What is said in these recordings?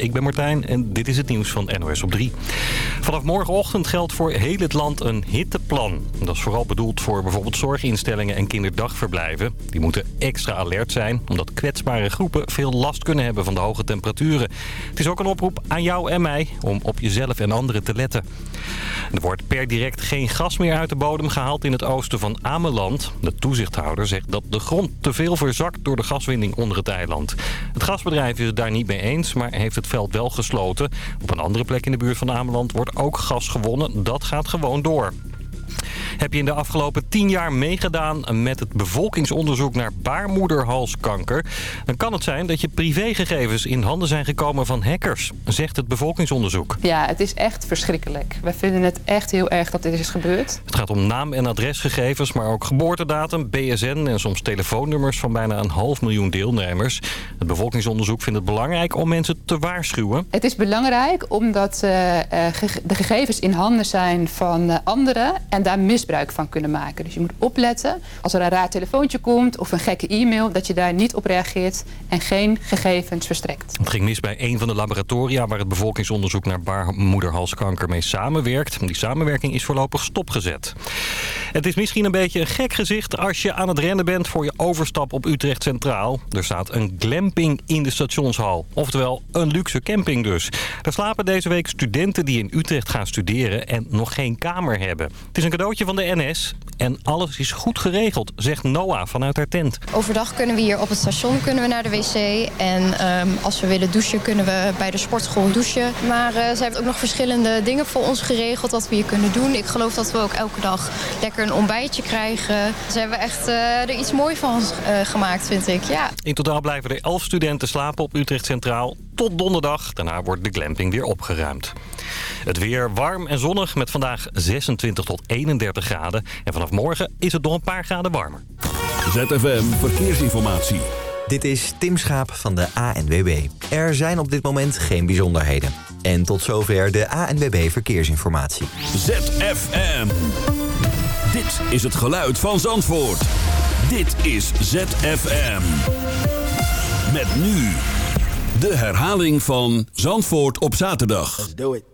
ik ben Martijn en dit is het nieuws van NOS op 3. Vanaf morgenochtend geldt voor heel het land een hitteplan. Dat is vooral bedoeld voor bijvoorbeeld zorginstellingen en kinderdagverblijven. Die moeten extra alert zijn, omdat kwetsbare groepen veel last kunnen hebben van de hoge temperaturen. Het is ook een oproep aan jou en mij om op jezelf en anderen te letten. Er wordt per direct geen gas meer uit de bodem gehaald in het oosten van Ameland. De toezichthouder zegt dat de grond te veel verzakt door de gaswinning onder het eiland. Het gasbedrijf is het daar niet mee eens, maar heeft het veld wel gesloten. Op een andere plek in de buurt van Ameland wordt ook gas gewonnen. Dat gaat gewoon door. Heb je in de afgelopen tien jaar meegedaan met het bevolkingsonderzoek naar baarmoederhalskanker... dan kan het zijn dat je privégegevens in handen zijn gekomen van hackers, zegt het bevolkingsonderzoek. Ja, het is echt verschrikkelijk. We vinden het echt heel erg dat dit is gebeurd. Het gaat om naam- en adresgegevens, maar ook geboortedatum, BSN en soms telefoonnummers van bijna een half miljoen deelnemers. Het bevolkingsonderzoek vindt het belangrijk om mensen te waarschuwen. Het is belangrijk omdat uh, de gegevens in handen zijn van uh, anderen en daar misbruik van kunnen maken. Dus je moet opletten als er een raar telefoontje komt of een gekke e-mail... dat je daar niet op reageert en geen gegevens verstrekt. Het ging mis bij een van de laboratoria waar het bevolkingsonderzoek naar baarmoederhalskanker mee samenwerkt. Die samenwerking is voorlopig stopgezet. Het is misschien een beetje een gek gezicht als je aan het rennen bent voor je overstap op Utrecht Centraal. Er staat een glamping in de stationshal. Oftewel een luxe camping dus. Daar slapen deze week studenten die in Utrecht gaan studeren en nog geen kamer hebben. Het is een cadeautje van de NS en alles is goed geregeld, zegt Noah vanuit haar tent. Overdag kunnen we hier op het station kunnen we naar de wc. En um, als we willen douchen kunnen we bij de sportschool douchen. Maar uh, ze heeft ook nog verschillende dingen voor ons geregeld wat we hier kunnen doen. Ik geloof dat we ook elke dag lekker een ontbijtje krijgen. Ze hebben echt uh, er iets moois van uh, gemaakt, vind ik. Ja. In totaal blijven er 11 studenten slapen op Utrecht Centraal tot donderdag. Daarna wordt de glamping weer opgeruimd. Het weer warm en zonnig met vandaag 26 tot 31 graden. En vanaf morgen is het nog een paar graden warmer. ZFM Verkeersinformatie. Dit is Tim Schaap van de ANWB. Er zijn op dit moment geen bijzonderheden. En tot zover de ANWB Verkeersinformatie. ZFM. Dit is het geluid van Zandvoort. Dit is ZFM. Met nu de herhaling van Zandvoort op zaterdag. Let's do it.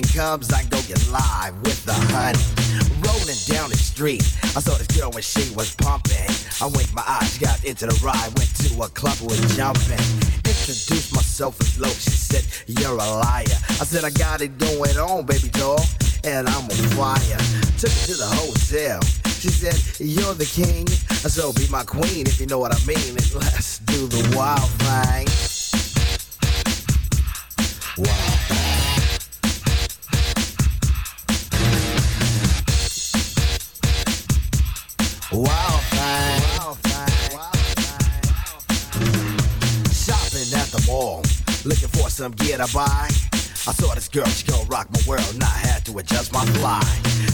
Weekend comes, I go get live with the honey. Rolling down the street, I saw this girl when she was pumping. I winked my eyes, got into the ride, went to a club, was jumping. Introduced myself as low, she said, You're a liar. I said, I got it going on, baby doll, and I'm on fire. Took her to the hotel. She said, You're the king, I so be my queen if you know what I mean. And let's do the wild thing. Wild mall, looking for some gear to buy. I saw this girl, she gon' rock my world, and I had to adjust my fly.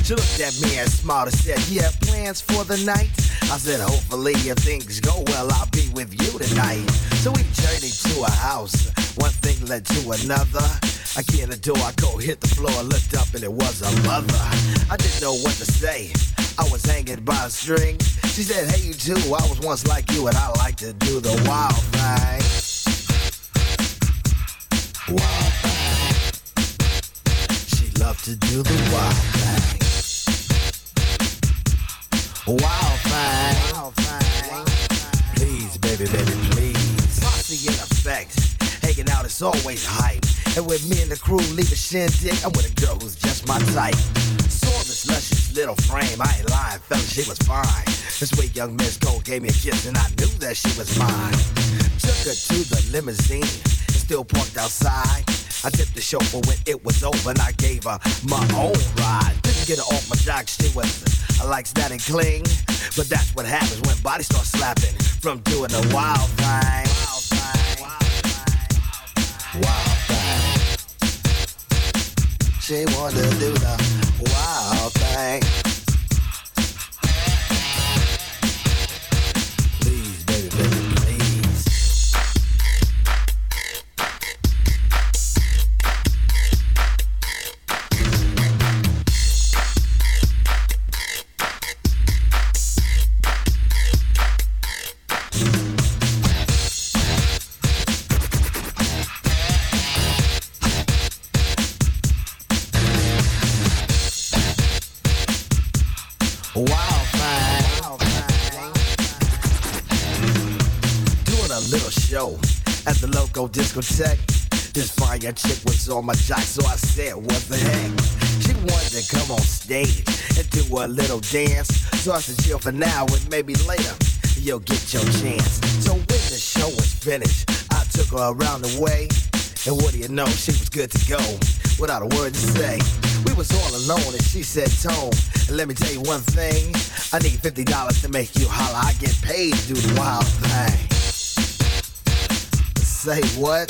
She looked at me and smiled and said, You have plans for the night? I said, Hopefully, if things go well, I'll be with you tonight. So we journeyed to a house, one thing led to another. I get in the door, I go hit the floor, looked up, and it was a mother. I didn't know what to say. I was hanging by a string. She said, Hey, you too. I was once like you, and I like to do the wild thing. Wild thing. She loved to do the wild thing. Wild thing. Wild thing. Please, baby, baby, please. Posse in effect. Hanging out is always hype. And with me and the crew leave a shindig, I'm with a girl who's just my type. Saw this luscious little frame, I ain't lying, fella, she was fine. This way, young Miss Gold gave me a kiss and I knew that she was mine. Took her to the limousine still parked outside. I tipped the chauffeur when it was over and I gave her my own ride. Didn't get her off my jock, she was. I like that and cling, but that's what happens when bodies start slapping from doing the wild thing. Wild thing. Wild thing. Wild thing. She wanna do the wild thing. Discotheque. This fire chick was on my jock, so I said, what the heck? She wanted to come on stage and do a little dance. So I said, chill for now and maybe later you'll get your chance. So when the show was finished, I took her around the way. And what do you know, she was good to go, without a word to say. We was all alone and she said, Tone, let me tell you one thing. I need $50 to make you holler. I get paid to do the wild thing. Say what?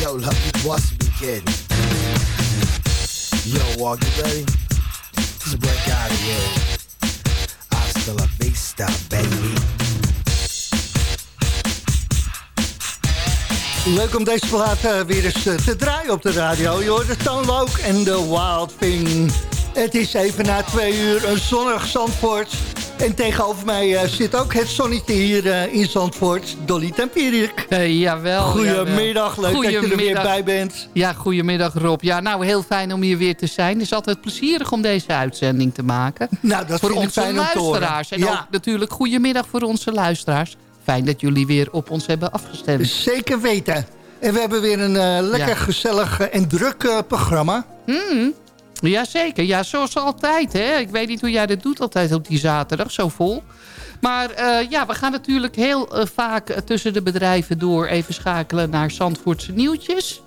Yo, love, you must be kidding. Yo, walk, you ready? Just break out of here. Hasta la vista, baby. Leuk om deze plaat uh, weer eens uh, te draaien op de radio. Je hoort de Toonlook en de Wild Thing. Het is even na twee uur een zonnig Zandvoort. En tegenover mij uh, zit ook het zonnetje hier in Zandvoort, Dolly Tempierik. Jawel. Goedemiddag, leuk goedemiddag. dat je er weer bij bent. Ja, goedemiddag Rob. Ja, nou heel fijn om hier weer te zijn. Het is altijd plezierig om deze uitzending te maken. Nou, dat voor vind onze ik fijn luisteraars. En ook natuurlijk goedemiddag voor onze luisteraars. Fijn dat jullie weer op ons hebben afgestemd. Zeker weten. En we hebben weer een lekker ja. gezellig en druk programma. Mm. Jazeker, ja, zoals altijd. Hè? Ik weet niet hoe jij dat doet altijd op die zaterdag, zo vol. Maar uh, ja, we gaan natuurlijk heel uh, vaak tussen de bedrijven door even schakelen naar Zandvoortse nieuwtjes.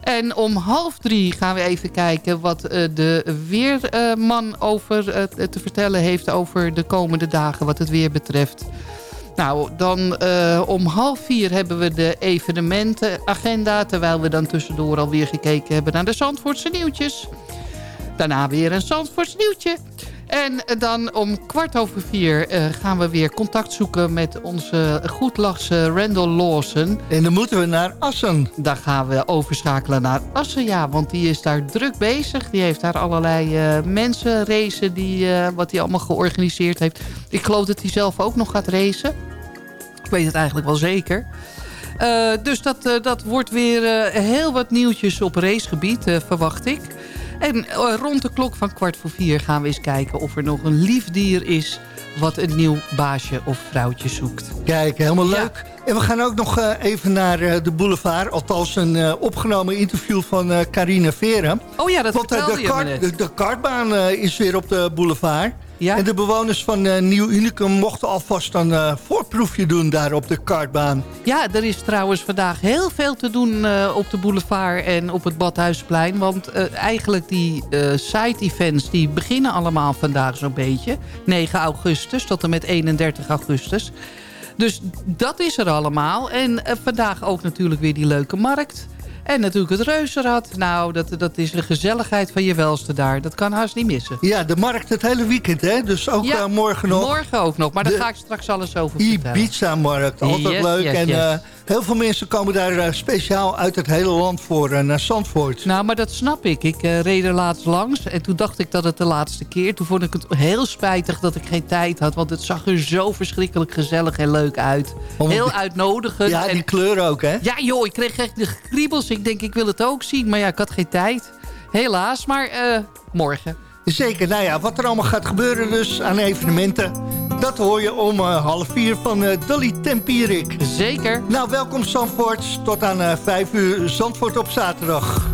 En om half drie gaan we even kijken wat uh, de weerman over te vertellen heeft over de komende dagen wat het weer betreft. Nou, dan om half vier hebben we de evenementenagenda... terwijl we dan tussendoor alweer gekeken hebben naar de Zandvoortse nieuwtjes. Daarna weer een Zandvoorts nieuwtje. En dan om kwart over vier uh, gaan we weer contact zoeken met onze goedlachse Randall Lawson. En dan moeten we naar Assen. Dan gaan we overschakelen naar Assen, ja. Want die is daar druk bezig. Die heeft daar allerlei uh, mensen racen, die, uh, wat hij allemaal georganiseerd heeft. Ik geloof dat hij zelf ook nog gaat racen. Ik weet het eigenlijk wel zeker. Dus dat, dat wordt weer heel wat nieuwtjes op racegebied, verwacht ik. En eh, rond de klok van kwart voor vier gaan we eens kijken of er nog een lief dier is wat een nieuw baasje of vrouwtje zoekt. Kijk, helemaal leuk. En we gaan ook nog uh, even naar uh, de boulevard. Althans een opgenomen interview van Carine Veren. Oh ja, dat Want, vertelde de, kart, de, de kartbaan is weer op de boulevard. Ja? En de bewoners van uh, Nieuw Unicum mochten alvast een uh, voorproefje doen daar op de kartbaan. Ja, er is trouwens vandaag heel veel te doen uh, op de boulevard en op het Badhuisplein. Want eigenlijk die side-events die beginnen allemaal vandaag zo'n beetje. 9 augustus tot en met 31 augustus. Dus dat is er allemaal. En vandaag ook natuurlijk weer die leuke markt. En natuurlijk het reuzenrad. Nou, dat, dat is de gezelligheid van je welste daar. Dat kan haast niet missen. Ja, de markt het hele weekend, hè? Dus ook ja, uh, morgen nog. morgen ook nog. Maar daar ga ik straks alles over vertellen. Ibiza-markt, altijd yes, leuk. Yes, en yes. Uh, heel veel mensen komen daar uh, speciaal uit het hele land voor, uh, naar Zandvoort. Nou, maar dat snap ik. Ik reed er laatst langs en toen dacht ik dat het de laatste keer. Toen vond ik het heel spijtig dat ik geen tijd had. Want het zag er zo verschrikkelijk gezellig en leuk uit. Heel uitnodigend. Ja, en, die kleur ook, hè? Ja, joh, ik kreeg echt de kriebels. Ik denk, ik wil het ook zien. Maar ja, ik had geen tijd. Helaas, maar morgen. Zeker, nou ja, wat er allemaal gaat gebeuren dus aan evenementen... dat hoor je om uh, half vier van uh, Dolly Tempierik. Zeker. Nou, welkom Zandvoort. Tot aan uh, vijf uur Zandvoort op zaterdag.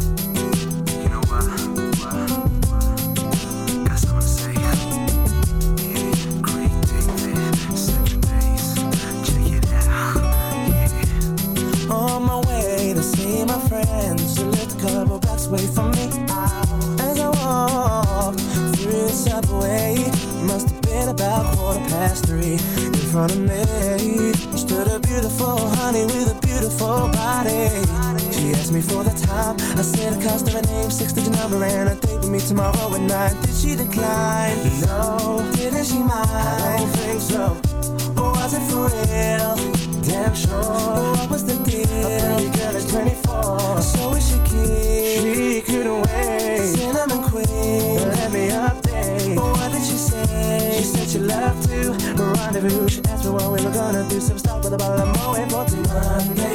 Past three. In front of me stood a beautiful honey with a beautiful body. She asked me for the time, I said the cost of a name, six digit number, and a date with me tomorrow at night. Did she decline? No. Didn't she mind? I don't think so. Or was it for real? Damn sure. What was the deal? A pretty girl is 24. So is she kid? She couldn't wait. Cinnamon queen. Let me update. What did she say? She said she loved to rendezvous. She asked me what we were gonna do. So we stopped with a bottle of Moet for Monday.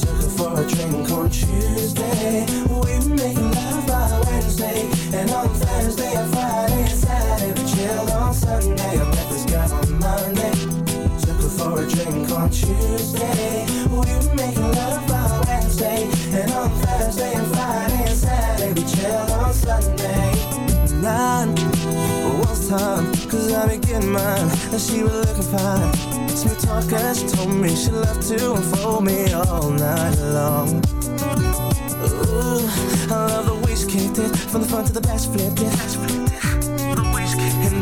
Took her for a drink on Tuesday. We were making love by Wednesday. And on Thursday and Friday and Saturday we chilled on Sunday. Drink on Tuesday. We were making love by Wednesday. And on Thursday and Friday and Saturday we chilled on Sunday. Nine was time, cause I be getting mine. And she was looking fine. Smooth talker, she told me she loved to unfold me all night long. Ooh, I love the way she kicked it From the front to the back, she flipped it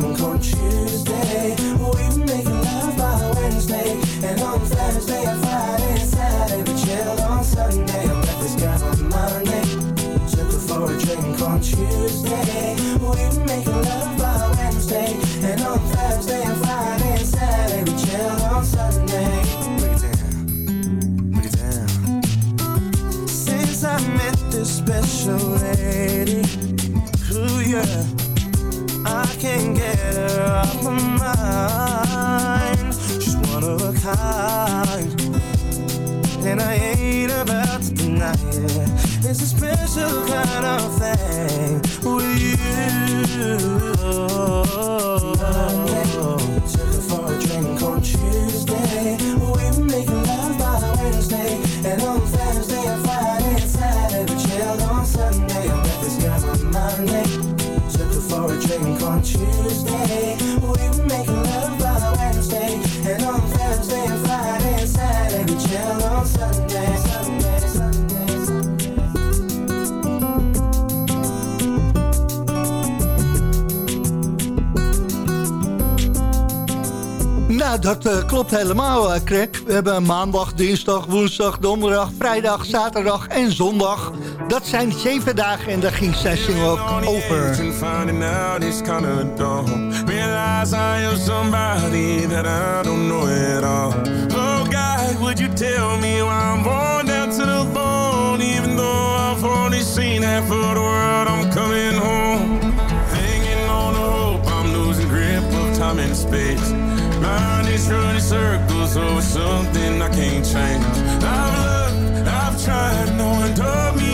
drink on Tuesday. We making love by Wednesday. And on Thursday and Friday and Saturday We chilled on Sunday. I met this guy on Monday. Took her for a drink on Tuesday. We making love by Wednesday. And on Thursday and Friday and Saturday We chilled on Sunday. Break it down, break it down. Since I met this special lady Ooh yeah I can't get her off my mind. She's one of a kind. And I ain't about to deny it. It's a special kind of thing With you. Took her for a drink on Tuesday. We were making love by Wednesday. And on Thursday and for a drink on Tuesday And We chilled on Nou, dat eh, klopt helemaal, uh, Craig. We hebben maandag, dinsdag, woensdag, donderdag, vrijdag, zaterdag en zondag. Dat zijn zeven dagen en daar ging zingen ook over. Finding out it's kind of dumb. Realize I am somebody that I don't know at all. God, would you tell me why I'm born down to the bone? Even though I've only seen half of the world, I'm coming home. Hanging on the hope, I'm losing grip of time and space. Mind is running circles over something I can't change. I've looked, I've tried, no one told me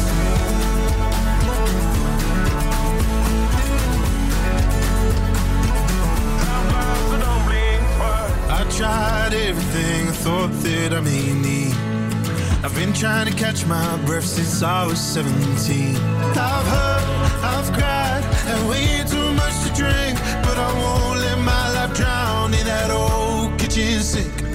tried everything I thought that I may need. I've been trying to catch my breath since I was 17. I've hurt, I've cried, and way too much to drink. But I won't let my life drown in that old kitchen sink.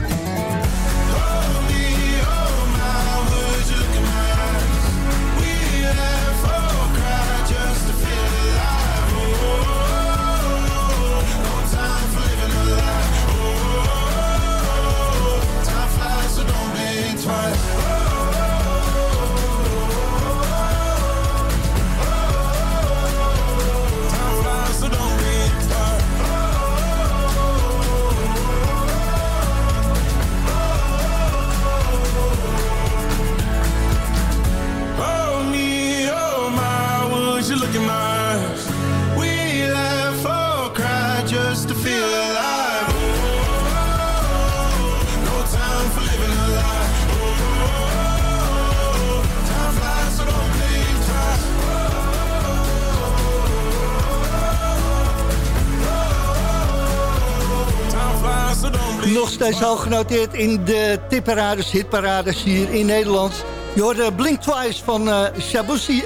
Nog steeds hoog genoteerd in de tipparades, hitparades hier in Nederland. Je hoorde Blink Twice van uh,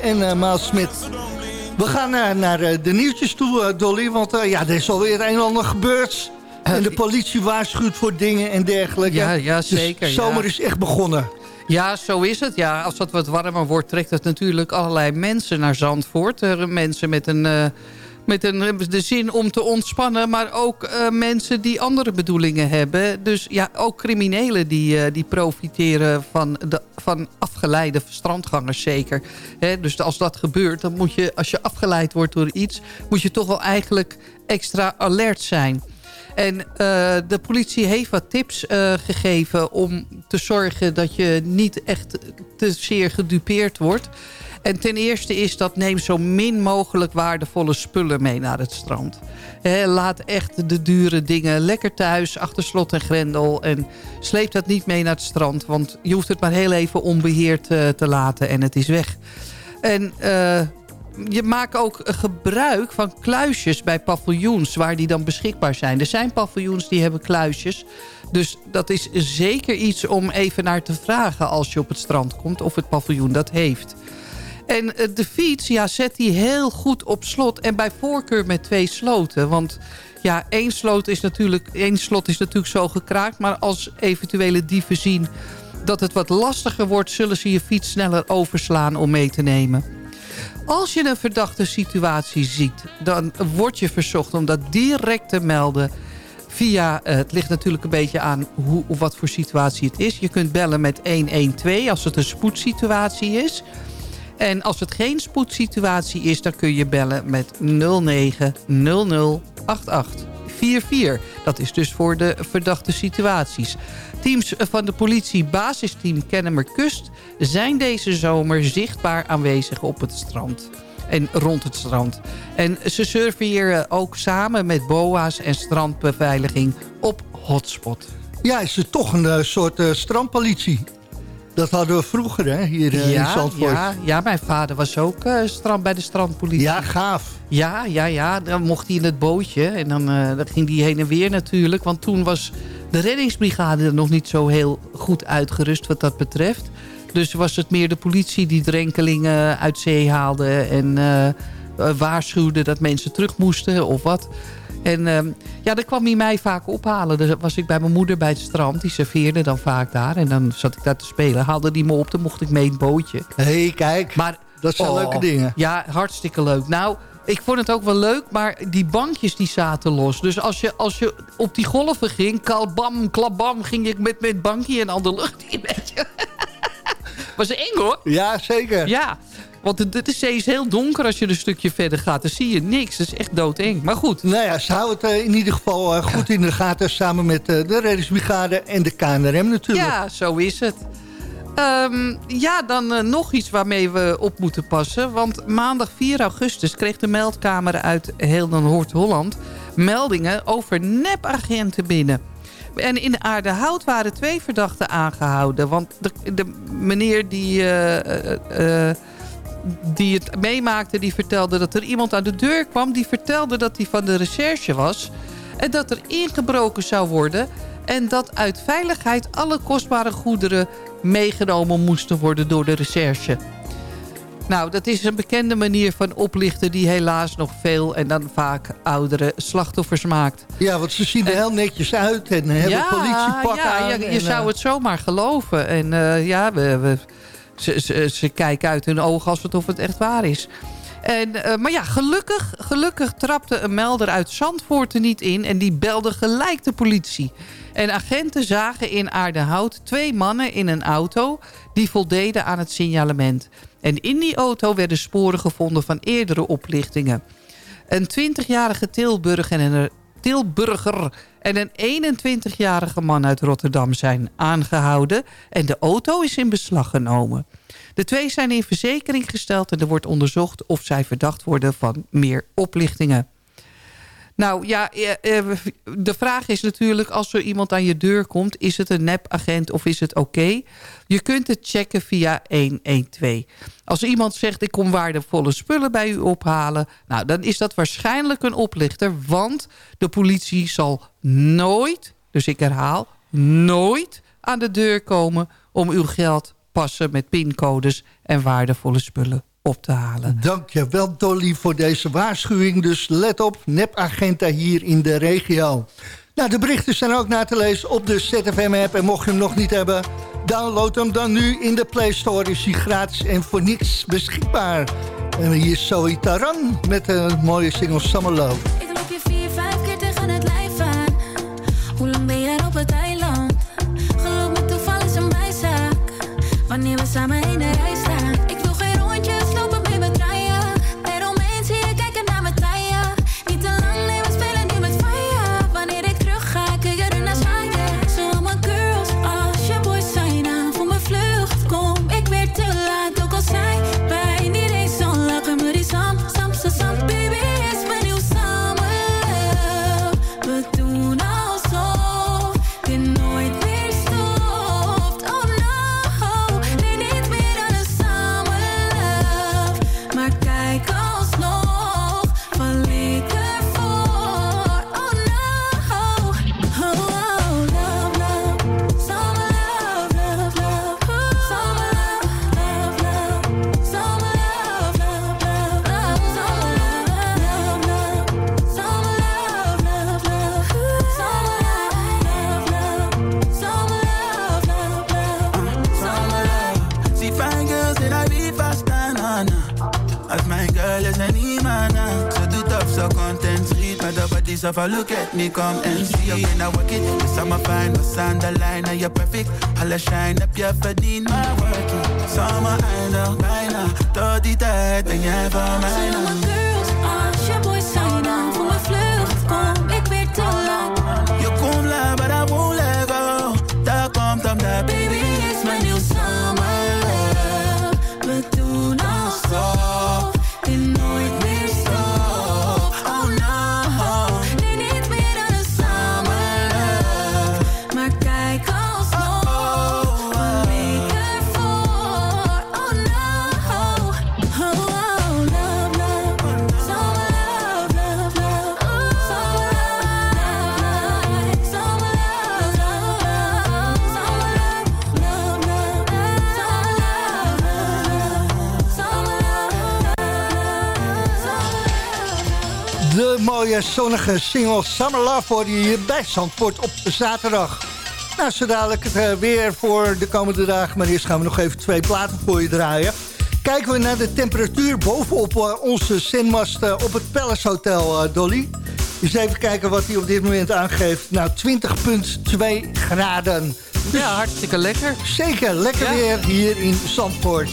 en eh, uh, Maal Smit. We gaan uh, naar de nieuwtjes toe, Dolly, want ja, er is alweer een en ander gebeurd. En de politie waarschuwt voor dingen en dergelijke. Ja, ja dus zeker. de zomer ja. is echt begonnen. Ja, zo is het. Ja, als het wat warmer wordt, trekt het natuurlijk allerlei mensen naar Zandvoort. Er mensen met een... Met de zin om te ontspannen, maar ook uh, mensen die andere bedoelingen hebben. Dus ja, ook criminelen die, uh, die profiteren van, de, van afgeleide strandgangers zeker. Dus als dat gebeurt, dan moet je, als je afgeleid wordt door iets... moet je toch wel eigenlijk extra alert zijn. En uh, de politie heeft wat tips gegeven om te zorgen dat je niet echt te zeer gedupeerd wordt. En ten eerste is dat neem zo min mogelijk waardevolle spullen mee naar het strand. Laat echt de dure dingen lekker thuis, achter slot en grendel. En sleep dat niet mee naar het strand, want je hoeft het maar heel even onbeheerd uh, te laten en het is weg. En je maakt ook gebruik van kluisjes bij paviljoens waar die dan beschikbaar zijn. Er zijn paviljoens die hebben kluisjes. Dus dat is zeker iets om even naar te vragen als je op het strand komt of het paviljoen dat heeft. En de fiets, ja, zet die heel goed op slot. En bij voorkeur met twee sloten. Want ja, één, sloot is natuurlijk, één slot is natuurlijk zo gekraakt. Maar als eventuele dieven zien dat het wat lastiger wordt... zullen ze je fiets sneller overslaan om mee te nemen. Als je een verdachte situatie ziet, dan word je verzocht om dat direct te melden via, uh, het ligt natuurlijk een beetje aan hoe, wat voor situatie het is. Je kunt bellen met 112 als het een spoedsituatie is. En als het geen spoedsituatie is, dan kun je bellen met 09008844. Dat is dus voor de verdachte situaties. Teams van de politie basisteam Kennemer Kust zijn deze zomer zichtbaar aanwezig op het strand. En rond het strand. En ze surveilleren ook samen met BOA's en strandbeveiliging op hotspot. Ja, is het toch een uh, soort uh, strandpolitie? Dat hadden we vroeger hè, hier uh, ja, in Zandvoort. Ja, ja, mijn vader was ook uh, strand, bij de strandpolitie. Ja, gaaf. Ja, ja, ja. Dan mocht hij in het bootje. En dan, uh, dan ging hij heen en weer natuurlijk. Want toen was de reddingsbrigade er nog niet zo heel goed uitgerust wat dat betreft. Dus was het meer de politie die drenkelingen uit zee haalde... en waarschuwde dat mensen terug moesten of wat... En uh, ja, dan kwam hij mij vaak ophalen. Dan was ik bij mijn moeder bij het strand. Die serveerde dan vaak daar. En dan zat ik daar te spelen. Haalde die me op, dan mocht ik mee in het bootje. Hé, hey, kijk. Maar, dat zijn oh, leuke dingen. Ja, hartstikke leuk. Nou, ik vond het ook wel leuk, maar die bankjes die zaten los. Dus als je, als je op die golven ging, kalbam, klabam, ging ik met mijn bankje en al de lucht in. Was eng hoor. Ja, zeker. Ja, want de, de zee is heel donker als je een stukje verder gaat. Dan zie je niks. Dat is echt doodeng. Maar goed. Nou ja, ze houden het uh, in ieder geval uh, goed in de gaten... samen met uh, de reddingsbrigade en de KNRM natuurlijk. Ja, zo is het. Um, ja, dan nog iets waarmee we op moeten passen. Want maandag 4 augustus kreeg de meldkamer uit heel Noord-Holland... meldingen over nepagenten binnen. En in Aardehout waren twee verdachten aangehouden. Want de, de meneer die die het meemaakte, die vertelde dat er iemand aan de deur kwam. Die vertelde dat hij van de recherche was. En dat er ingebroken zou worden. En dat uit veiligheid alle kostbare goederen meegenomen moesten worden door de recherche. Nou, dat is een bekende manier van oplichten die helaas nog veel en dan vaak oudere slachtoffers maakt. Ja, want ze zien er heel netjes uit en hebben ja, politiepak ja, aan. Ja, je en, zou het zomaar geloven. En uh, ja, we, we ze, ze, ze, kijken uit hun ogen alsof het echt waar is. En, uh, maar ja, gelukkig, gelukkig trapte een melder uit Zandvoort er niet in... en die belde gelijk de politie. En agenten zagen in Aardehout twee mannen in een auto... die voldeden aan het signalement. En in die auto werden sporen gevonden van eerdere oplichtingen. Een 20-jarige Tilburg en een Tilburger en een 21-jarige man uit Rotterdam zijn aangehouden... en de auto is in beslag genomen. De twee zijn in verzekering gesteld en er wordt onderzocht... of zij verdacht worden van meer oplichtingen. Nou ja, de vraag is natuurlijk, als er iemand aan je deur komt... is het een nepagent of is het oké? Je kunt het checken via 112. Als iemand zegt, ik kom waardevolle spullen bij u ophalen... nou, dan is dat waarschijnlijk een oplichter... want de politie zal nooit Dus ik herhaal, nooit aan de deur komen om uw geld passen met pincodes en waardevolle spullen op te halen. Dankjewel Dolly voor deze waarschuwing. Dus let op, nepagenta hier in de regio. Nou, de berichten zijn ook na te lezen op de ZFM-app. En mocht je hem nog niet hebben, download hem dan nu in de Play Store. Is hij gratis en voor niks beschikbaar. En hier is Zoe Taran met een mooie single Summer Love. Ik loop je vier, vijf keer tegen het lijf far, look at me, come and see. You gonna work it. Yes, I'm a fine, was on the line. Now you're perfect. Alle shine up, je verdient maar work it. Zomer eindig bijna. Tot die tijd ben jij. Zonnige single Summer Love voor je hier bij Zandvoort op zaterdag. Nou, zo dadelijk het eh, weer voor de komende dagen. Maar eerst gaan we nog even twee platen voor je draaien. Kijken we naar de temperatuur bovenop uh, onze zenmast uh, op het Palace Hotel, Dolly. Dus even kijken wat hij op dit moment aangeeft. Nou, 20,2 graden. Dus ja, hartstikke lekker. Zeker, lekker ja. weer hier in Zandvoort.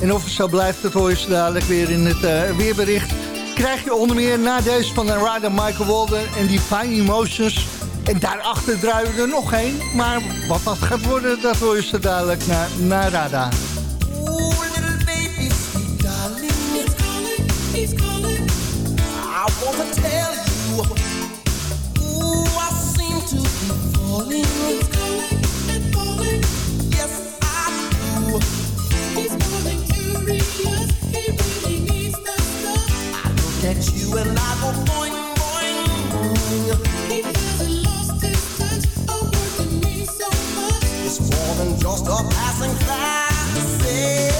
En of het zo blijft, dat hoor je zo dadelijk weer in het weerbericht krijg je onder meer na deze van de Michael Walden en die Fine Emotions. En daarachter draaien we er nog één. Maar wat dat gaat worden, dat hoor je zo dadelijk naar, naar Rada. Baby, sweet darling, he's calling. I I to be falling. Just a passing fantasy.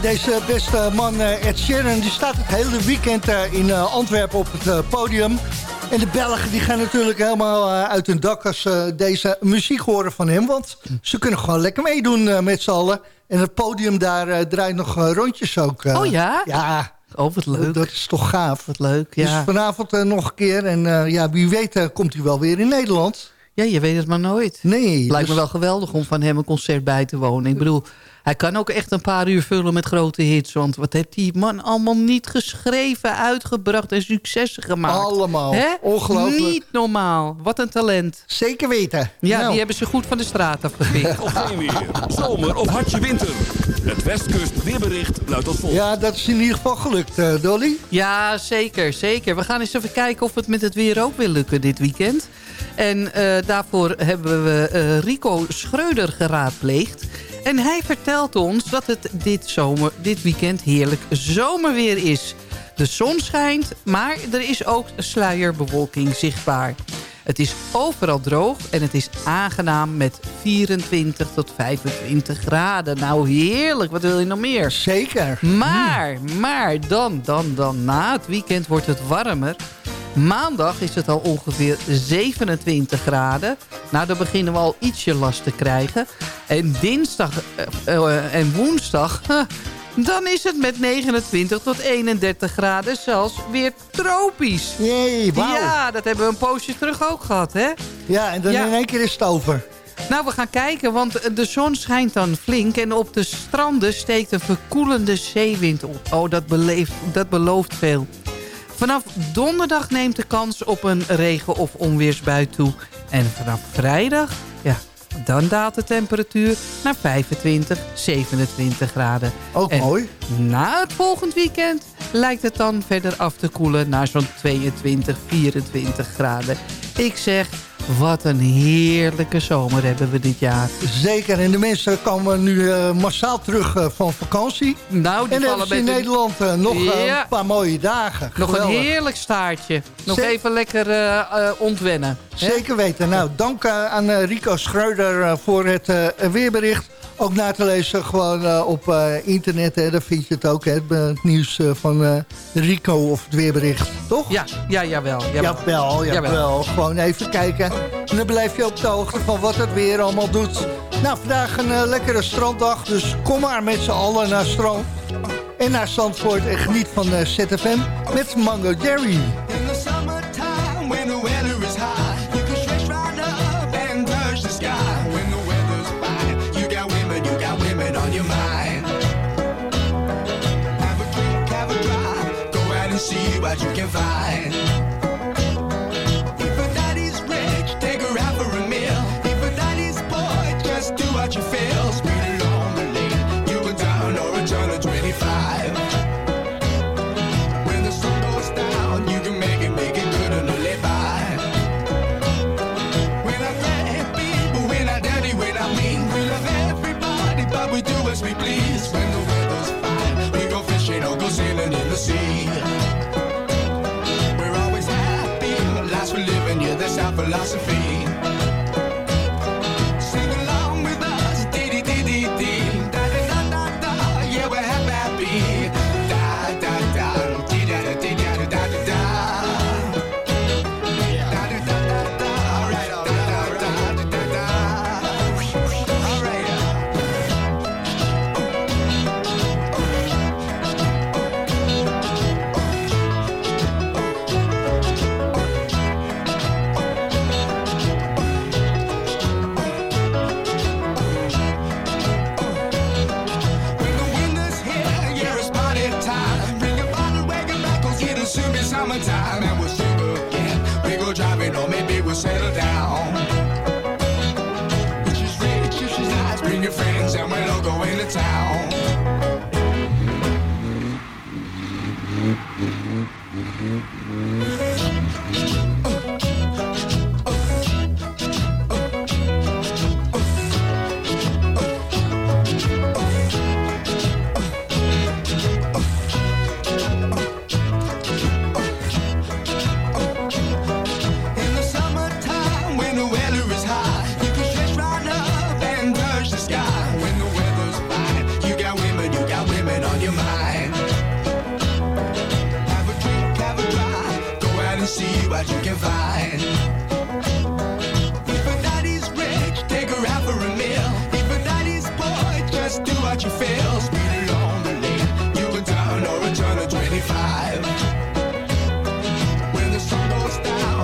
Deze beste man eh, Ed Sheeran die staat het hele weekend eh, in eh, Antwerpen op het podium. En de Belgen die gaan natuurlijk helemaal uit hun dak als ze deze muziek horen van hem. Want ze kunnen gewoon lekker meedoen met z'n allen. En het podium daar draait nog rondjes ook. Oh ja? Ja. Oh, wat leuk. Dat is toch gaaf. Wat leuk, ja. Dus vanavond nog een keer. En ja, wie weet komt hij wel weer in Nederland. Ja, je weet het maar nooit. Nee. Lijkt dus- me wel geweldig om van hem een concert bij te wonen. Ik bedoel, hij kan ook echt een paar uur vullen met grote hits. Want wat heeft die man allemaal niet geschreven, uitgebracht en successen gemaakt. Allemaal. Hè? Ongelooflijk. Niet normaal. Wat een talent. Zeker weten. Ja, Nou. die hebben ze goed van de straat afgepikt. Of geen weer. Zomer of hartje winter. Het Westkust weerbericht luidt als volgt. Ja, dat is in ieder geval gelukt, eh, Dolly. Ja, zeker, zeker. We gaan eens even kijken of het met het weer ook wil lukken dit weekend. En eh, daarvoor hebben we eh, Rico Schreuder geraadpleegd. En hij vertelt ons dat het dit, zomer, dit weekend heerlijk zomerweer is. De zon schijnt, maar er is ook sluierbewolking zichtbaar. Het is overal droog en het is aangenaam met 24 tot 25 graden. Nou heerlijk, wat wil je nog meer? Zeker. Maar, maar dan, dan, dan, na het weekend wordt het warmer. Maandag is het al ongeveer 27 graden. Nou, dan beginnen we al ietsje last te krijgen. En dinsdag eh, eh, en woensdag... huh, dan is het met 29 tot 31 graden zelfs weer tropisch. Jee, wauw. Ja, dat hebben we een poosje terug ook gehad, hè? Ja, en dan Ja. in één keer is het over. Nou, we gaan kijken, want de zon schijnt dan flink... en op de stranden steekt een verkoelende zeewind op. Oh, dat, beleeft, dat belooft veel. Vanaf donderdag neemt de kans op een regen- of onweersbui toe. En vanaf vrijdag, ja, dan daalt de temperatuur naar 25, 27 graden. Ook En mooi. Na het volgend weekend lijkt het dan verder af te koelen naar zo'n 22, 24 graden. Ik zeg, Wat een heerlijke zomer hebben we dit jaar. Zeker, en de mensen komen nu eh, massaal terug eh, van vakantie. Nou, die en vallen in Nederland eh, nog Ja. een paar mooie dagen. Nog een heerlijk staartje. Nog even lekker ontwennen. hè? Zeker weten. Nou, dank aan Rico Schreuder voor het weerbericht. Ook na te lezen gewoon eh, op eh, internet. Hè, daar vind je het ook, hè, het, eh, het nieuws eh, van eh, Rico of het weerbericht. Toch? Ja, ja jawel. jawel. Jawel, jawel. Jawel. Gewoon even kijken. En dan blijf je op de hoogte van wat het weer allemaal doet. Nou, vandaag een lekkere stranddag. Dus kom maar met z'n allen naar strand. En naar Zandvoort en geniet van ZFM met Mango Jerry. In the summertime, when the see what you can find. If a daddy's rich, take her out for a meal. If a daddy's poor, just do what you feel. Speed along the lane, you go down or a turn of 25. When the sun goes down, you can make it, make it good and live by. Not bad people, we're not dirty, we're not mean. We love everybody, but we do as we please. When the weather's fine, we go fishing or go sailing in the sea. Philosophy.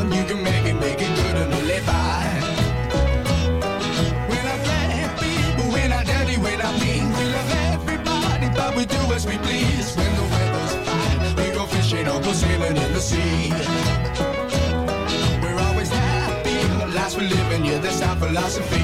Down, you can make it, make it good and live by. We're not bad people, we're not dirty, we're not mean. We love everybody, but we do as we please. When the weather's fine, we go fishing or go sailing in the sea. We're always happy, life's for living, yeah, that's our philosophy.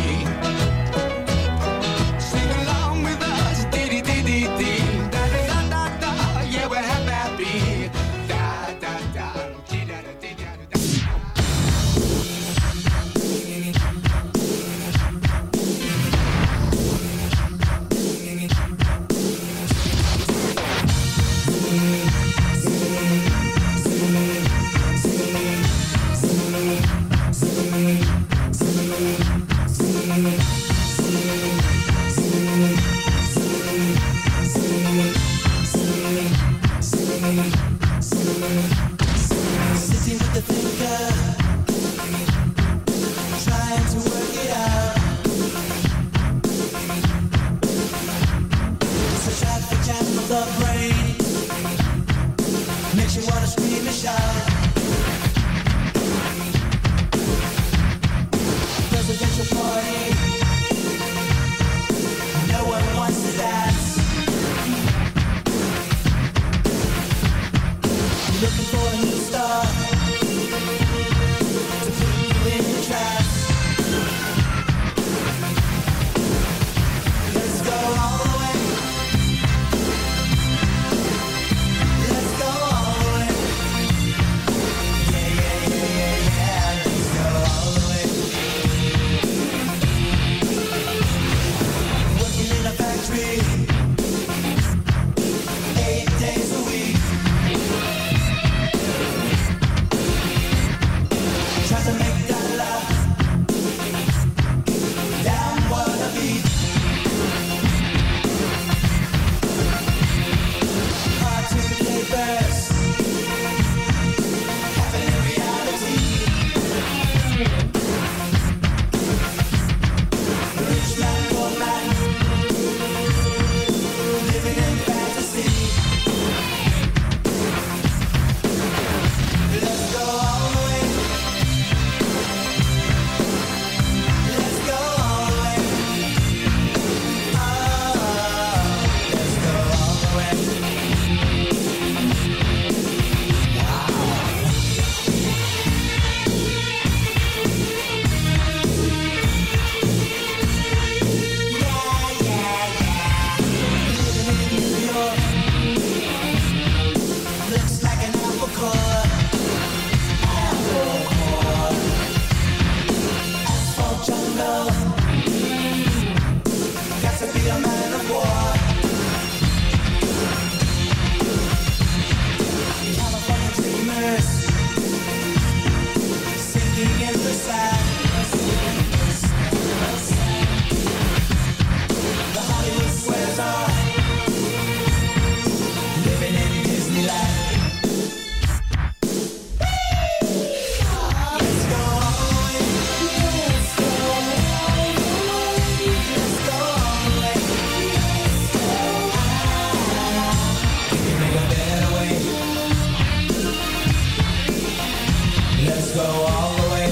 Go all the way.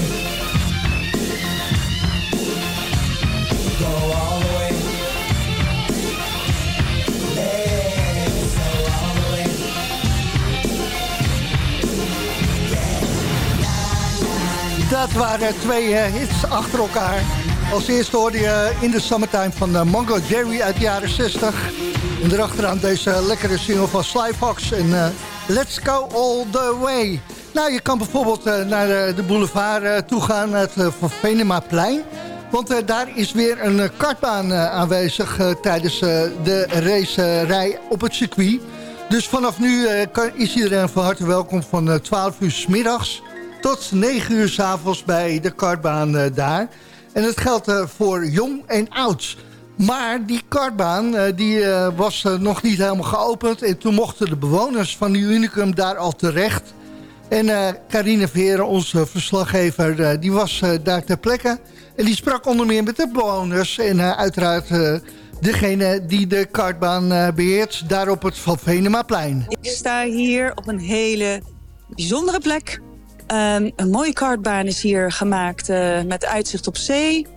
Dat waren twee uh, hits achter elkaar. Als eerste hoorde je eh, In de Summertime van eh, Mongo Jerry uit de jaren 60. En erachteraan deze lekkere single van Sly Fox en uh, Let's Go All The Way. Nou, je kan bijvoorbeeld naar de boulevard toe gaan, het Van Venemaplein. Want daar is weer een kartbaan aanwezig tijdens de racerij op het circuit. Dus vanaf nu is iedereen van harte welkom van 12 uur s middags tot 9 uur s avonds bij de kartbaan daar. En het geldt voor jong en oud. Maar die kartbaan die, was nog niet helemaal geopend. En toen mochten de bewoners van die Unicum daar al terecht. En Carine Veren, onze verslaggever, die was daar ter plekke. En die sprak onder meer met de bewoners. En uiteraard degene die de kartbaan beheert daar op het Van Venemaplein. Ik sta hier op een hele bijzondere plek Um, een mooie kartbaan is hier gemaakt uh, met uitzicht op zee.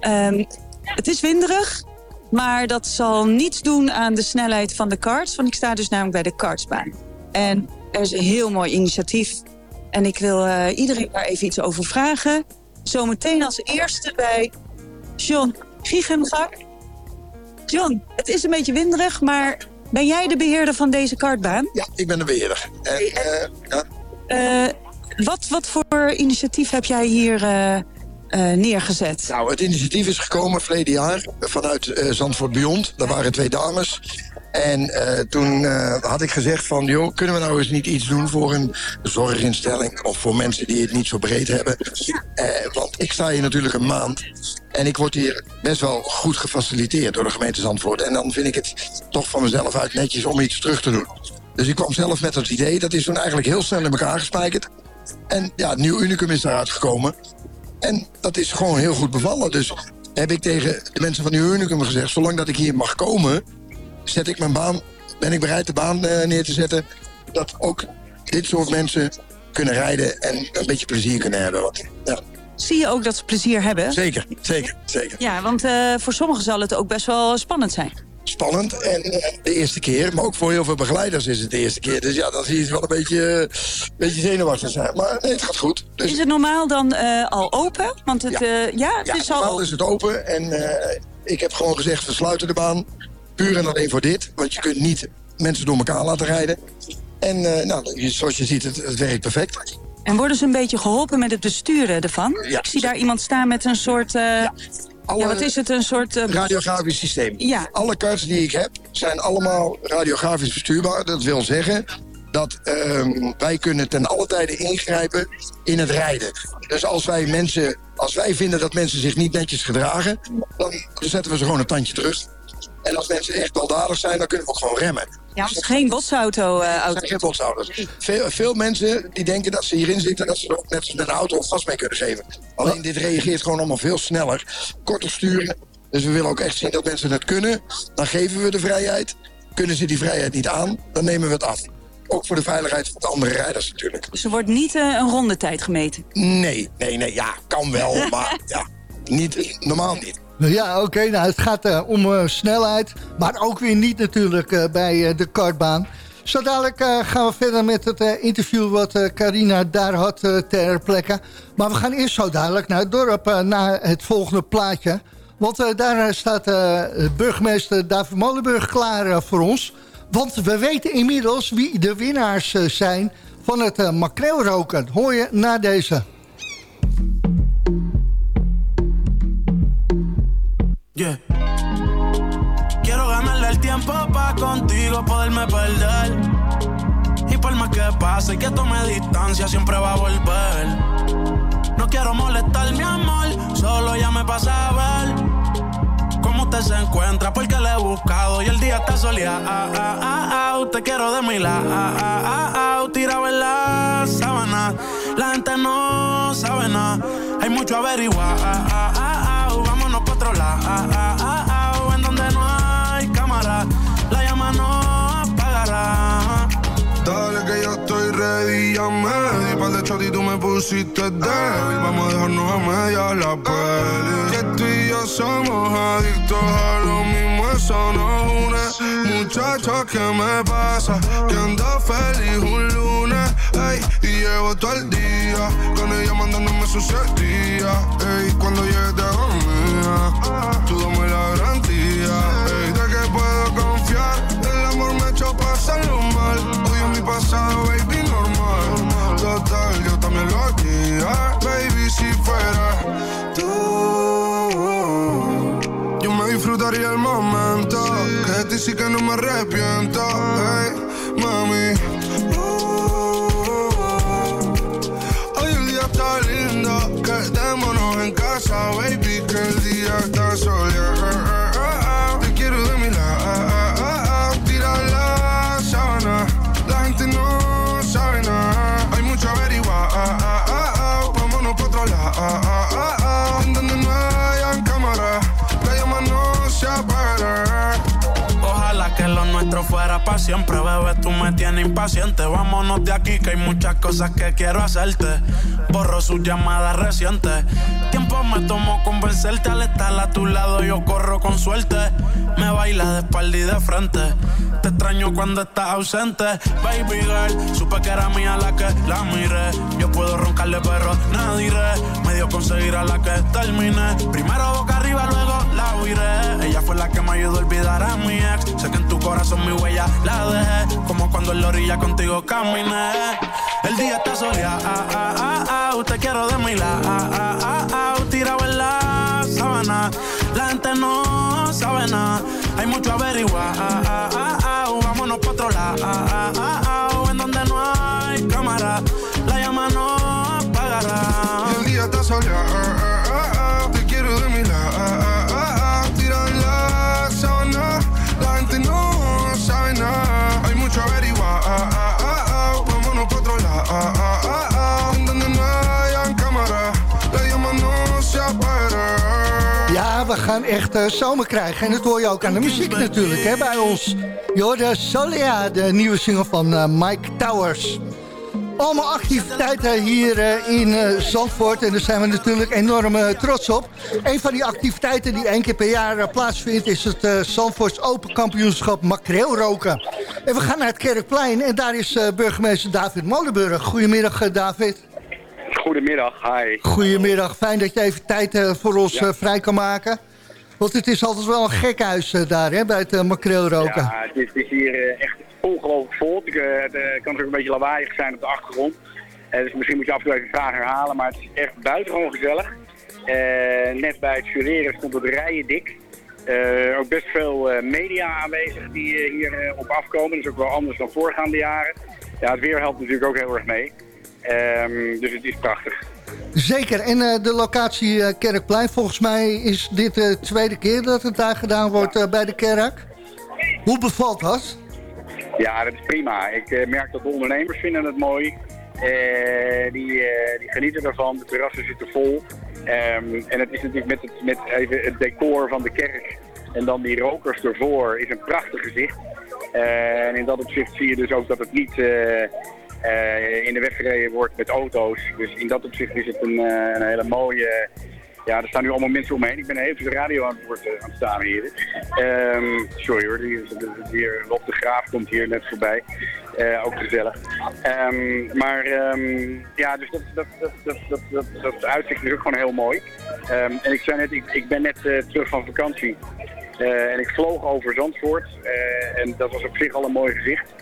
Um, het is winderig, maar dat zal niets doen aan de snelheid van de karts. Want ik sta dus namelijk bij de kartsbaan. En er is een heel mooi initiatief. En ik wil uh, iedereen daar even iets over vragen. Zometeen als eerste bij John Giegengak. John, het is een beetje winderig, maar ben jij de beheerder van deze kartbaan? Ja, ik ben de beheerder. En, uh, ja. Wat, wat voor initiatief heb jij hier uh, neergezet? Nou, het initiatief is gekomen verleden jaar vanuit Zandvoort Beyond. Daar waren twee dames. En toen had ik gezegd van, joh, kunnen we nou eens niet iets doen voor een zorginstelling of voor mensen die het niet zo breed hebben? want ik sta hier natuurlijk een maand en ik word hier best wel goed gefaciliteerd door de gemeente Zandvoort. En dan vind ik het toch van mezelf uit netjes om iets terug te doen. Dus ik kwam zelf met het idee, dat is toen eigenlijk heel snel in elkaar gespijkerd. En ja, het nieuw unicum is daaruit gekomen. En dat is gewoon heel goed bevallen. Dus heb ik tegen de mensen van Nieuw Unicum gezegd... zolang dat ik hier mag komen, zet ik mijn baan, ben ik bereid de baan uh, neer te zetten... dat ook dit soort mensen kunnen rijden en een beetje plezier kunnen hebben. Want, ja. Zie je ook dat ze plezier hebben? Zeker, zeker, zeker. Ja, want uh, voor sommigen zal het ook best wel spannend zijn spannend. En uh, de eerste keer, maar ook voor heel veel begeleiders is het de eerste keer. Dus ja, dan zie je het wel een beetje, uh, beetje zenuwachtig zijn. Maar nee, het gaat goed. Dus... Is het normaal dan al open? Want het, ja. ja, het ja, is al normaal is het open. En ik heb gewoon gezegd, we sluiten de baan. Puur en alleen voor dit. Want je kunt niet mensen door elkaar laten rijden. En nou, zoals je ziet, het, het werkt perfect. En worden ze een beetje geholpen met het besturen ervan? Ja. Ik zie daar iemand staan met een soort... Ja. Alle ja, wat is het, een soort... Uh... Radiografisch systeem. Ja. Alle karts die ik heb zijn allemaal radiografisch bestuurbaar. Dat wil zeggen dat uh, wij kunnen ten alle tijde ingrijpen in het rijden. Dus als wij mensen, als wij vinden dat mensen zich niet netjes gedragen, dan zetten we ze gewoon een tandje terug. En als mensen echt baldadig zijn, dan kunnen we ook gewoon remmen. Ja, het is geen botsauto. Uh, auto. geen botsauto's. Veel, veel mensen die denken dat ze hierin zitten... dat ze er ook net als met een auto gas mee kunnen geven. Alleen dit reageert gewoon allemaal veel sneller. Korter sturen. Dus we willen ook echt zien dat mensen het kunnen. Dan geven we de vrijheid. Kunnen ze die vrijheid niet aan, dan nemen we het af. Ook voor de veiligheid van de andere rijders natuurlijk. Dus er wordt niet uh, een rondetijd gemeten? Nee, nee, nee. Ja, kan wel, maar ja, niet, normaal niet. Ja, oké. nou, het gaat uh, om uh, snelheid. Maar ook weer niet natuurlijk uh, bij de kartbaan. Zo dadelijk gaan we verder met het interview wat Carina daar had ter plekke. Maar we gaan eerst zo dadelijk naar het dorp, naar het volgende plaatje. Want daar staat burgemeester David Molenburg klaar voor ons. Want we weten inmiddels wie de winnaars zijn van het makreelroken. Hoor je na deze. Quiero ganarle el tiempo pa' contigo poderme perder. Y por más que pase que tome distancia, siempre va a volver. No quiero molestar mi amor, solo ya me pasa a ver. Cómo usted se encuentra, porque le he buscado y el día está soleado. Ah, ah, ah, ah, te quiero de mi lado. Ah, ah, ah, ah, tirado en la sábana. La gente no sabe nada. Hay mucho averiguar. Ah, ah, ah, en donde no hay cámara. La llama no apagará. Dale que yo estoy ready, y tú me pusiste débil. Vamos a dejarnos a media la peli. Que tú y yo somos adictos a lo mismo, eso nos une. Muchacha, ¿qué me pasa? Que ando feliz un lunes, ey, y llevo todo el día con ella mandándome sus días, ey, cuando llegue te hago mía, tú dame la garantía, ey, de que puedo confiar, el amor me hecho pasarlo mal, odio mi pasado, baby, baby, si fuera tú, yo me disfrutaría el momento, que de ti sí que no me arrepiento, ey, mami. Hoy el día está lindo, quedémonos en casa, baby, que el día está soleado. Siempre, bebé. Tú me tienes impaciente. Vámonos de aquí, que hay muchas cosas que quiero hacerte. Borro sus llamadas recientes. Tiempo me tomó convencerte. Al estar a tu lado, yo corro con suerte. Me baila de espalda y de frente. Te extraño cuando estás ausente. Baby girl, supe que era mía la que la miré. Yo puedo roncarle, pero nada diré. Me dio conseguir a la que terminé. Primero boca arriba, luego la huiré. Ella fue la que me ayudó a olvidar a mi ex. Sé que en tu corazón mi huella la dejé. Como cuando en la orilla contigo caminé. El día está soleado, ah, ah, ah, ah, te quiero de mi lado. ah, ah, ah, ah, tirado en la sábana. La gente no sabe nada. Hay mucho averiguar. ah, ah, ah, ah, vámonos pa' otro lado. ah, ah, ah, ah, en donde no hay cámara. La llama no apagará. El día está soleado, gaan echt eh, zomer krijgen. En dat hoor je ook aan de muziek natuurlijk hè, bij ons. Je hoorde Solia, de nieuwe single van eh, Mike Towers. Allemaal activiteiten hier eh, in Zandvoort. En daar zijn we natuurlijk enorm trots op. Een van die activiteiten die één keer per jaar plaatsvindt... is het Zandvoorts Open Kampioenschap Makreelroken. En we gaan naar het Kerkplein. En daar is burgemeester David Molenburg. Goedemiddag, David. Goedemiddag, hi. Goedemiddag, fijn dat je even tijd voor ons Ja. vrij kan maken. Want het is altijd wel een gek huis eh, daar, hè, bij het uh, makreelroken. Ja, het is, hier eh, echt ongelooflijk vol. Eh, het eh, kan natuurlijk een beetje lawaaiig zijn op de achtergrond. Eh, dus misschien moet je af en toe even vragen herhalen. Maar het is echt buitengewoon gezellig. Eh, net bij het jureren stond het rijen dik. Eh, ook best veel eh, media aanwezig die eh, hier eh, op afkomen. Dat is ook wel anders dan voorgaande jaren. Ja, het weer helpt natuurlijk ook heel erg mee. Ehm, dus het is prachtig. Zeker, en eh, de locatie eh, Kerkplein, volgens mij is dit de tweede keer dat het daar gedaan wordt eh, bij de kerk. Hoe bevalt dat? Ja, dat is prima. Ik eh, merk dat de ondernemers vinden het mooi. Eh, die, eh, die genieten ervan. De terrassen zitten vol. Ehm, en het is natuurlijk met, het, met even het decor van de kerk en dan die rokers ervoor is een prachtig gezicht. Eh, en in dat opzicht zie je dus ook dat het niet eh, eh, in de weg gereden wordt met auto's. Dus in dat opzicht is het een, eh, een hele mooie... Ja, er staan nu allemaal mensen omheen. Ik ben even de radio aan het, woord, eh, aan het staan hier. Ehm, sorry hoor, hier, hier, de Graaf komt hier net voorbij. Eh, ook gezellig. Ehm, maar ehm, ja, dus dat, dat, dat, dat, dat, dat, uitzicht is ook gewoon heel mooi. En ik zei net, ik, ik ben net eh, terug van vakantie. Eh, en ik vloog over Zandvoort. eh, en dat was op zich al een mooi gezicht.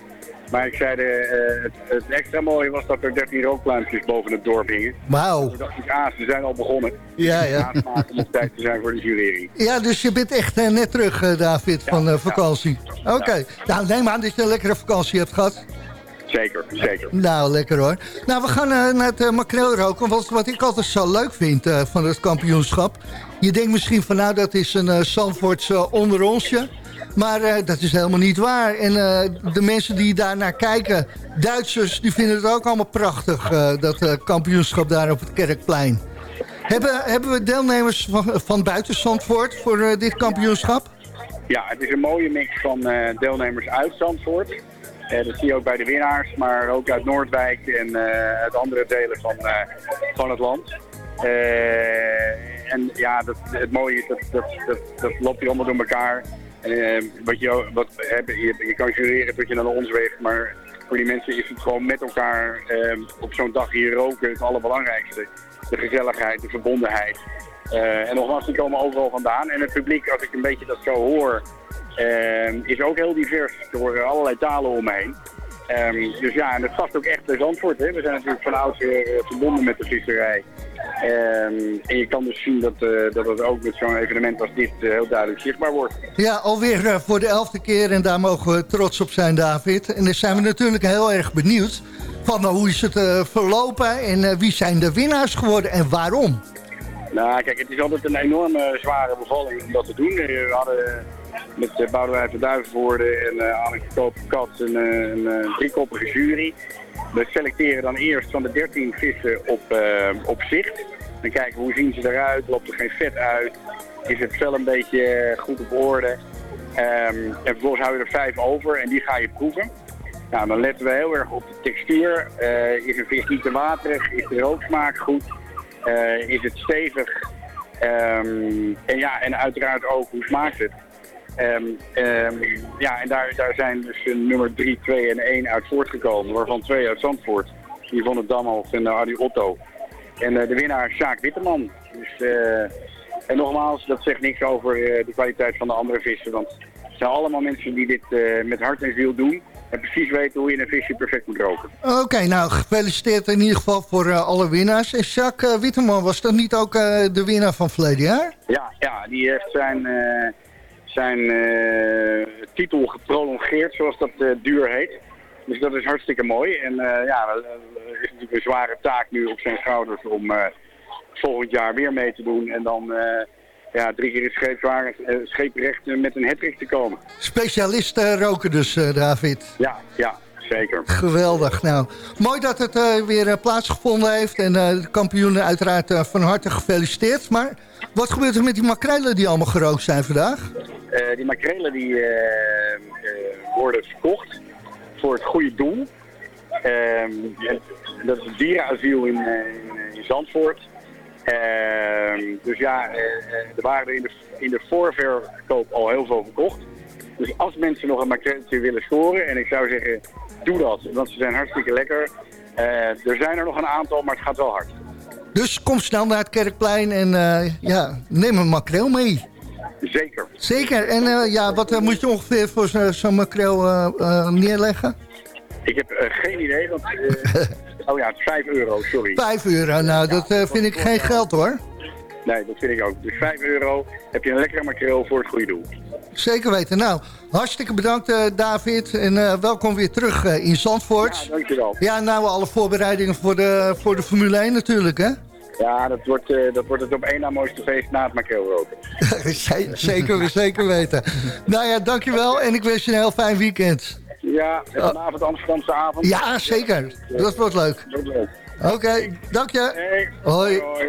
Maar ik zei, de, eh, het, het extra mooie was dat er 13 rookpluimpjes boven het dorp hingen. Wauw. Toen dacht ik, ah, ze zijn al begonnen. Ja, ja. Aansmaken om tijd te zijn voor de jurering. Ja, dus je bent echt eh, net terug, eh, David, van eh, vakantie. Oké, nou neem aan dat je een lekkere vakantie hebt gehad. Zeker, zeker. Nou, lekker hoor. Nou, we gaan eh, naar het uh, makreelroken. Want wat ik altijd zo leuk vind eh, van het kampioenschap... je denkt misschien van nou, dat is een uh, Zandvoorts uh, onder onsje... Maar uh, dat is helemaal niet waar. En uh, de mensen die daar naar kijken, Duitsers, die vinden het ook allemaal prachtig, uh, dat kampioenschap daar op het Kerkplein. Hebben, hebben we deelnemers van, van buiten Zandvoort voor dit kampioenschap? Ja, het is een mooie mix van eh, deelnemers uit Zandvoort. Dat zie je ook bij de winnaars, maar ook uit Noordwijk en uit andere delen van, van het land. en ja, dat, het mooie is dat, dat, dat, dat loopt hier allemaal door elkaar. Eh, wat je, wat, hè, je, kan jureren tot je naar ons weegt, maar voor die mensen is het gewoon met elkaar eh, op zo'n dag hier roken het allerbelangrijkste. De gezelligheid, de verbondenheid. Eh, en nogmaals, die komen overal vandaan. En het publiek, als ik een beetje dat zo hoor, eh, is ook heel divers. Er horen allerlei talen om me heen. Ehm, dus ja, en dat past ook echt bij Zandvoort. Hè. We zijn natuurlijk van oudsher eh, verbonden met de visserij. Ehm, en je kan dus zien dat, eh, dat het ook met zo'n evenement als dit eh, heel duidelijk zichtbaar wordt. Ja, alweer eh, voor de elfde keer en daar mogen we trots op zijn, David. En dan zijn we natuurlijk heel erg benieuwd van eh, hoe is het verlopen en wie zijn de winnaars geworden en waarom. Nou, kijk, het is altijd een enorme zware bevalling om dat te doen. We hadden met uh, Boudewijn van Duivenvoorde en uh, Anneke Koop-Kat een, een, eh, driekoppige jury. We selecteren dan eerst van de 13 vissen op, op zicht. Dan kijken hoe zien ze eruit, loopt er geen vet uit, is het vel een beetje goed op orde. Ehm, en vervolgens hou je er vijf over en die ga je proeven. Nou, dan letten we heel erg op de textuur. Is een vis niet te waterig? Is de rooksmaak goed? Is het stevig? Ehm, en ja, en uiteraard ook hoe smaakt het? Ehm, ehm, ja, en daar, daar zijn dus nummer 3, 2 en 1 uit voortgekomen, waarvan twee uit Zandvoort. Yvonne Damhoff en uh, Adi Otto. En eh, de winnaar is Sjaak Witteman. Dus, eh, en nogmaals, dat zegt niks over de kwaliteit van de andere vissen. Want het zijn allemaal mensen die dit met hart en ziel doen. En precies weten hoe je een visje perfect moet roken. Oké, nou gefeliciteerd in ieder geval voor alle winnaars. En Jacques eh, Witteman, was dat niet ook de winnaar van verleden jaar? Ja, ja die heeft zijn, zijn eh, titel geprolongeerd, zoals dat eh, duur heet. Dus dat is hartstikke mooi. En eh, ja, er is natuurlijk een zware taak nu op zijn schouders om volgend jaar weer mee te doen. En dan ja, drie keer in scheeprecht met een hattrick te komen. Specialist eh, roken dus, David. Ja, ja, zeker. Geweldig. Nou, mooi dat het eh, weer eh, plaatsgevonden heeft. En eh, de kampioenen uiteraard van harte gefeliciteerd. Maar wat gebeurt er met die makrelen die allemaal gerookt zijn vandaag? Die makrelen die, worden verkocht voor het goede doel. Ehm, dat is het dierenasiel in, in, Zandvoort. Ehm, dus ja, er waren er in de, in de voorverkoop al heel veel verkocht. Dus als mensen nog een makreltje willen scoren, en ik zou zeggen, doe dat. Want ze zijn hartstikke lekker. Eh, er zijn er nog een aantal, maar het gaat wel hard. Dus kom snel naar het Kerkplein en eh, ja, neem een makreel mee. Zeker. Zeker. En eh, ja, wat moet je ongeveer voor zo- zo'n makreel neerleggen? Ik heb geen idee, want... oh ja, het is 5 euro, sorry. 5 euro. Nou, dat vind ik geen geld hoor. Nee, dat vind ik ook. Dus 5 euro heb je een lekkere makreel voor het goede doel. Zeker weten. Nou, hartstikke bedankt eh, David. En eh, welkom weer terug eh, in Zandvoort. Ja, dankjewel. Ja, nou alle voorbereidingen voor de, voor de Formule 1 natuurlijk hè. Ja, dat wordt, dat wordt het op één na mooiste feest na het makreelroken. Z- zeker, zeker weten. Nou ja, dankjewel en ik wens je een heel fijn weekend. Ja, en vanavond Amsterdamse avond. Ja, zeker. Dat wordt leuk. Dat wordt leuk. Oké, dank je. Hey. Hoi. Hoi.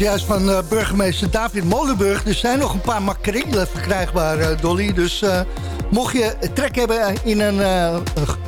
Juist van eh, burgemeester David Molenburg. Er zijn nog een paar makrelen verkrijgbaar, eh, Dolly. Dus eh, mocht je trek hebben in een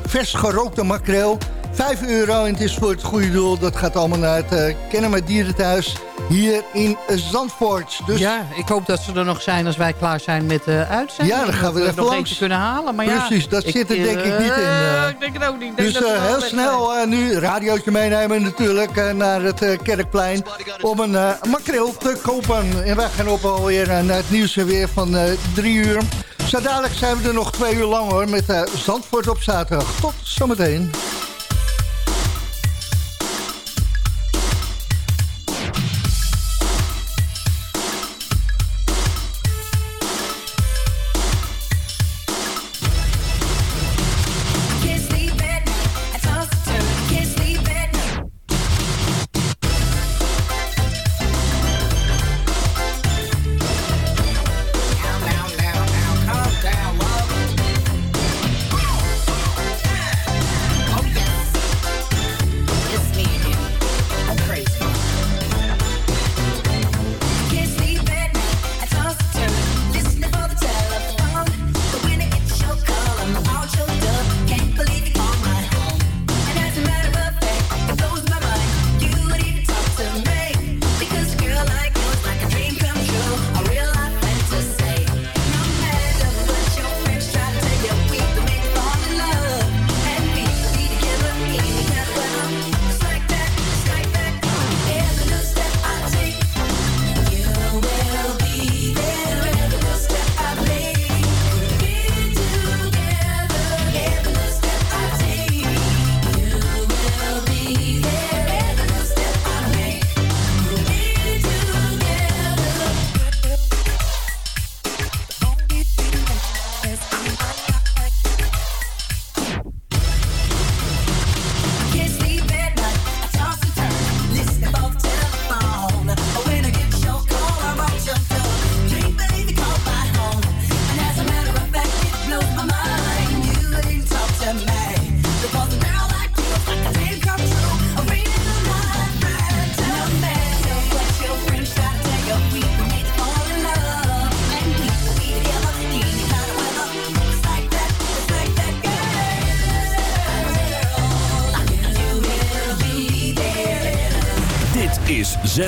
vers gerookte makreel... 5 euro en het is voor het goede doel. Dat gaat allemaal naar het uh, Kennemer Dierenthuis hier in Zandvoort. Dus Ja, ik hoop dat ze er nog zijn als wij klaar zijn met de uitzending. Ja, dan gaan we even nog langs. kunnen halen. Maar ja, Precies, dat ik, zit er denk ik eh, niet in. eh. ik denk het ook niet. Denk Dus eh, heel snel eh, nu radiootje meenemen natuurlijk eh, naar het eh, Kerkplein om een eh, makreel te kopen. En wij gaan op alweer eh, naar het nieuws weer van eh, drie uur. Zo dadelijk zijn we er nog twee uur lang hoor met eh, Zandvoort op zaterdag. Tot zometeen.